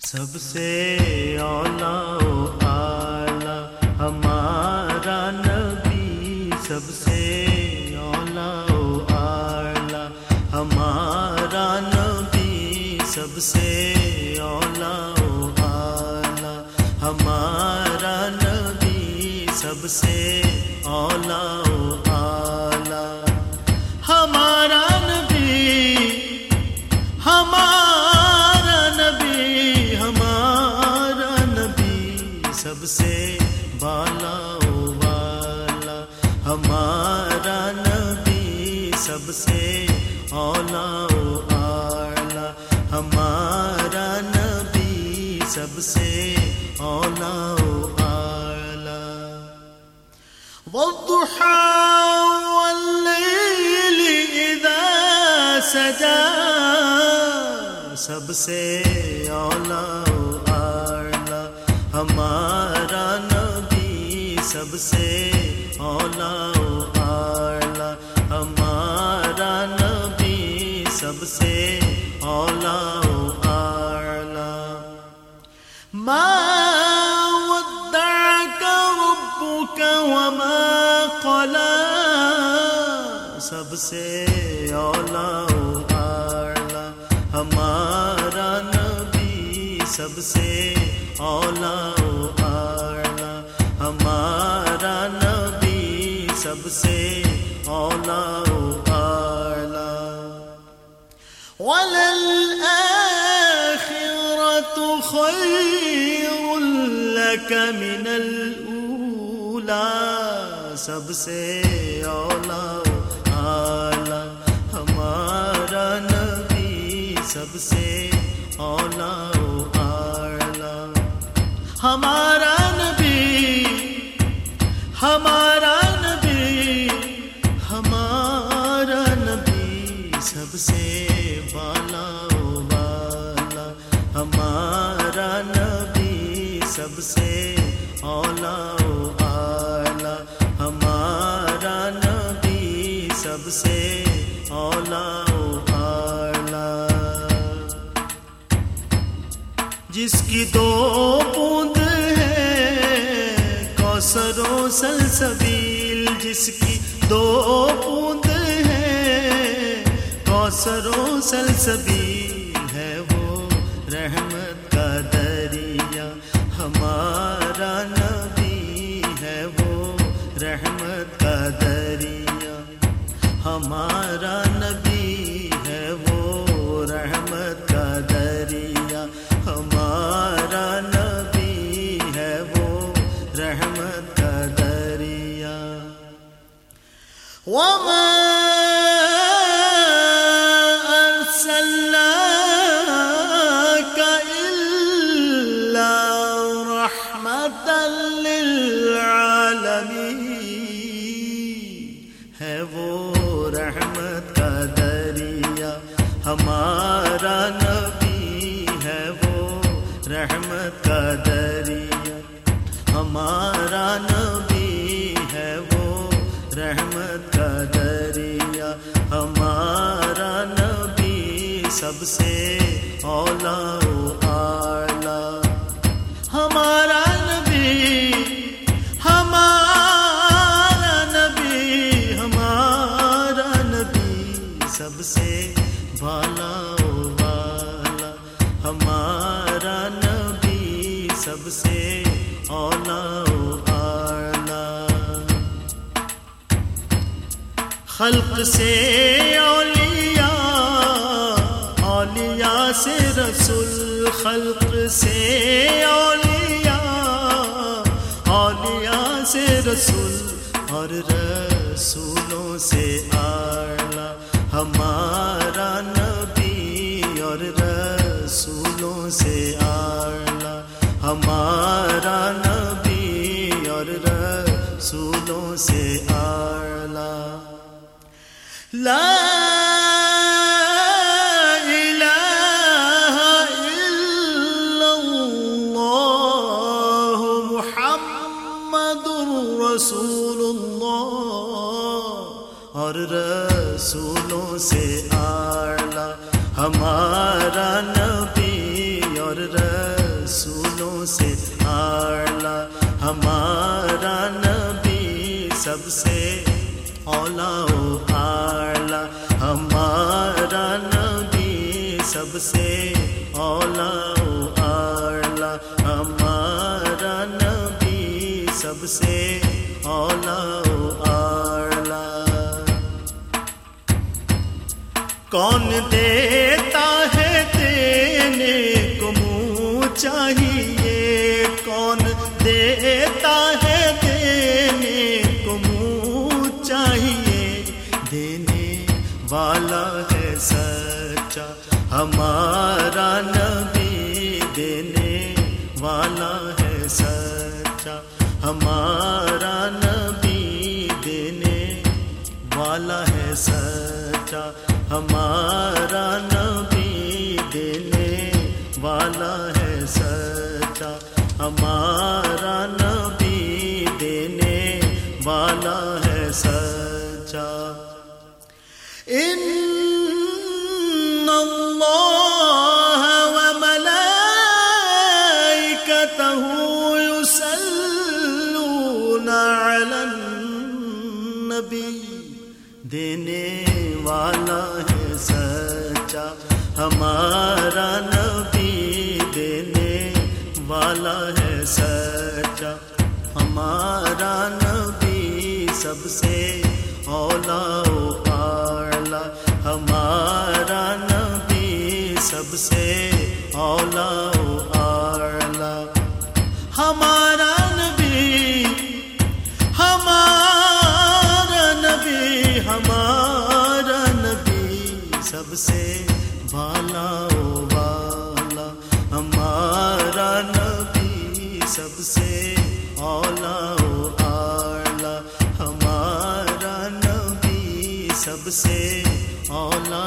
سب سے اولا و اعلی، ہمارا نبی سب سے اولا و اعلی، ہمارا نبی سب سے اولا و اعلی، ہمارا نبی سب سے اولا و اعلی۔ ہمارا نبی، ہمارا سب سے اولا و اعلی والضحى والليل إذا سجى۔ سب سے اولا و اعلی ہمارا نبی سب سے اولا و اعلی ہمارا نبی سب سے اولا سب سے اولا و اعلی ہمارا نبی سب سے اولا و اعلی ہمارا نبی سب سے اولا و وللآخرة خير لك من الأولى۔ سب سے اولا سے اولا و ہمارا نبی ہمارا نبی ہمارا نبی سب سے بالا بالا ہمارا نبی سب سے اولا و اعلی ہمارا نبی سب سے اولا جس کی دو بوند ہے کوثر و سلسبیل، جس کی دو بوند ہے کوثر و سلسبیل ہے وہ رحمت کا دریا، ہمارا نبی ہے وہ رحمت کا دریا۔ ہمارا نبی وما سب سے اولا و اعلی۔ ہمارا نبی ہمارا نبی ہمارا نبی سب سے بالا و والا ہمارا نبی سب سے اولا و اعلی۔ خلق سے اولیاء رسول سے اولیاء اولیاء سے رسول اور رسولوں سے اعلی۔ ہمارا نبی اور رسولوں سے اعلی۔ ہمارا نبی اور رسولوں سے اعلی۔ لا رسول اللہ، اور رسولوں سے آلہ، ہمارا نبی اور رسولوں سے آلہ، ہمارا نبی سب سے اولا و آلہ ہمارا نبی سب سے اولا و آلہ ہمارا نبی سب سے دیتا ہے دینے کو منہ چاہیے۔ کون دیتا ہے دینے کو منہ چاہیے۔ دینے والا ہے سچا، ہمارا نبی۔ دینے والا ہے سچا، ہمارا نبی۔ دینے والا ہے سچا۔ ہمارا نبی دینے والا ہے سچا۔ ہمارا نبی دینے والا ہے سچا۔ ان اللہ وملائکته يصلون علی النبی۔ دینے ہمارا نبی دینے والا ہے سچا۔ ہمارا نبی سب سے اولا و اعلی ہمارا نبی سب سے اولا و اعلی ہمارا نبی ہمارا نبی ہمارا نبی سب سے بالا او والا، ہمارا نبی سب سے اولا او آلہ، ہمارا نبی سب سے اولا